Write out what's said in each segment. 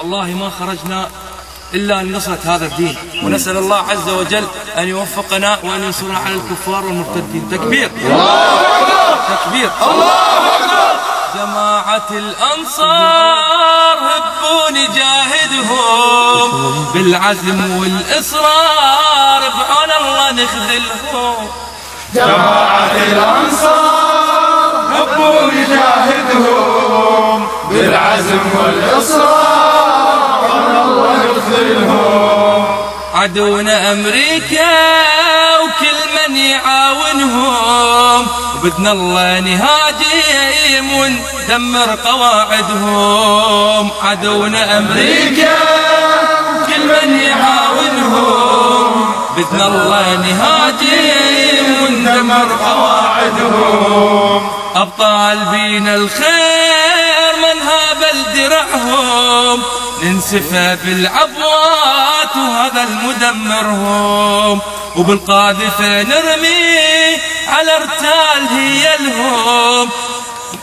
والله ما خرجنا إلا لنصرة هذا الدين. ونسأل الله عز وجل أن يوفقنا وأن ينصرنا على الكفار والمرتدين. تكبير. تكبير. جماعة الأنصار هبوني جاهدهم. بالعزم والإصرار بعون الله نخذلهم. جماعة الأنصار هبوني جاهدهم. بالعزم والإصرار الله نخذلهم عدونا أمريكا وكل من يعاونهم. وبدنا الله نهاجم وندمر قواعدهم. عدونا أمريكا وكل من يعاونهم. بدنا الله نهاجم وندمر قواعدهم. أبطال بينا الخير من هابل درعهم ننسفى بالعبوات وهذا المدمرهم وبالقاذفة نرمي على ارتال هي الهم.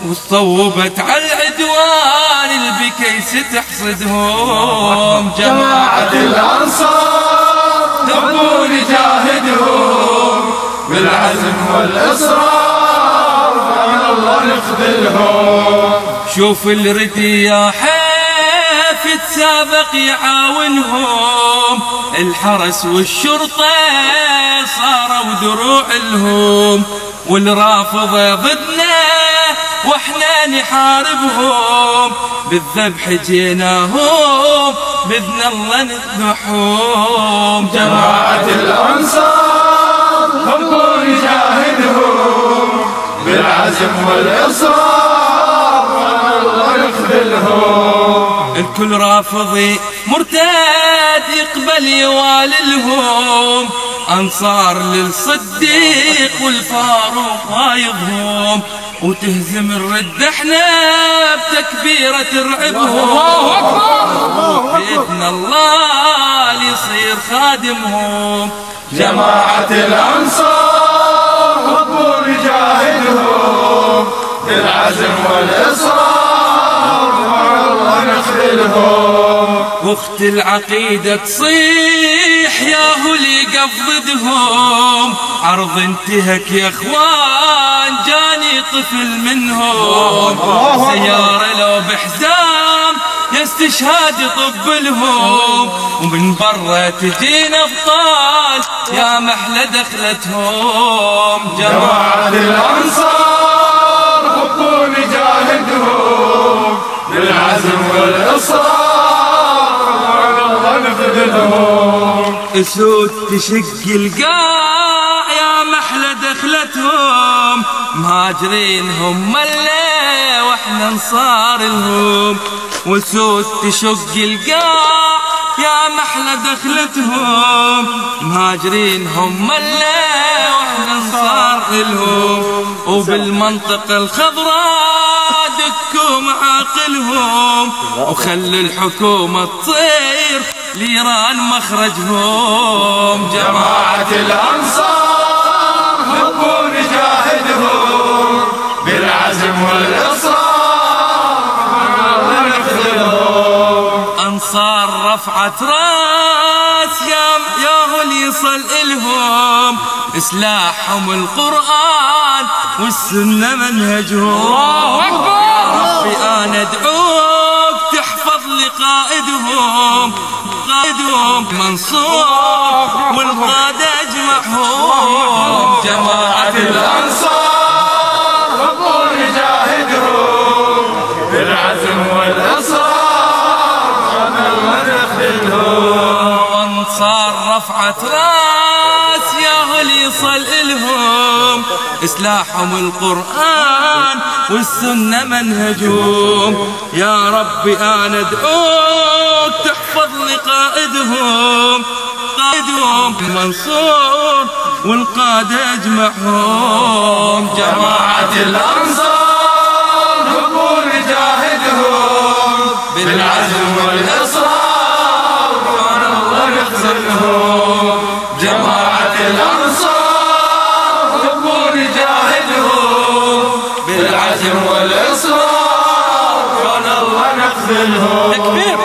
وصوبت على العدوان البكيس تحصدهم. جماعة الأنصار هبوني جاهدهم بالعزم والإصرار بعون الله نخذلهم. شوف الردي يا تسابق يعاونهم. الحرس والشرطة صاروا دروع لهم والرافضة ضدنا وإحنا نحاربهم. بالذبح جيناهم بإذن الله نذبحهم. جماعة الأنصار هبوني جاهدهم بالعزم والإصرار بعون الله نخذلهم الكل رافضي مرتاد يقبل يواللهم أنصار للصديق والفاروق وايضهم. وتهزم الرد إحنا بتكبيرة ترعبهم. بإذن الله ليصير خادمهم. جماعة الأنصار. نخذلهم واخت العقيدة تصيح يا هلي قفضدهم عرض انتهك يا إخوان جاني طفل منهم. سيارة لو بحزام يا استشهاد يطب لهم ومن برا تجينا أبطال يا محلى دخلتهم. جماعة الأنصار. اسود تشق القاع يا محلى دخلتهم مهاجرين هم اللي وإحنا انصار لهم. وسود تشق القاع يا محلى دخلتهم مهاجرين هم اللي وإحنا انصار لهم. وبالمنطقة الخضراء دكوا معاقلهم وخلوا الحكومة تطير لإيران مخرجهم. جماعة الأنصار هبوني جاهدهم بالعزم والإصرار. بعون الله نخذلهم أنصار رفعت رأس يا يا هل يصل إلهم سلاحهم القرآن والسنة منهجهم الله أكبر. يا ربي أنا أدعوك تحفظ لقائدهم قائدهم منصور والقادة أجمعهم. جماعة الأنصار هبوني جاهدهم بالعزم والإصرار بعون الله نخذلهم وانصار رفعت رأس يا هل يصل إلهم سلاحهم القرآن والسنة منهجهم. يا ربي أنا أدعوك تحفظ لقائدهم. قائدهم منصور والقادة أجمعهم. جماعة الأنصار هبوني جاهدهم بالعزم والإصرار والإصرار. بعون الله نخذلهم تكبير.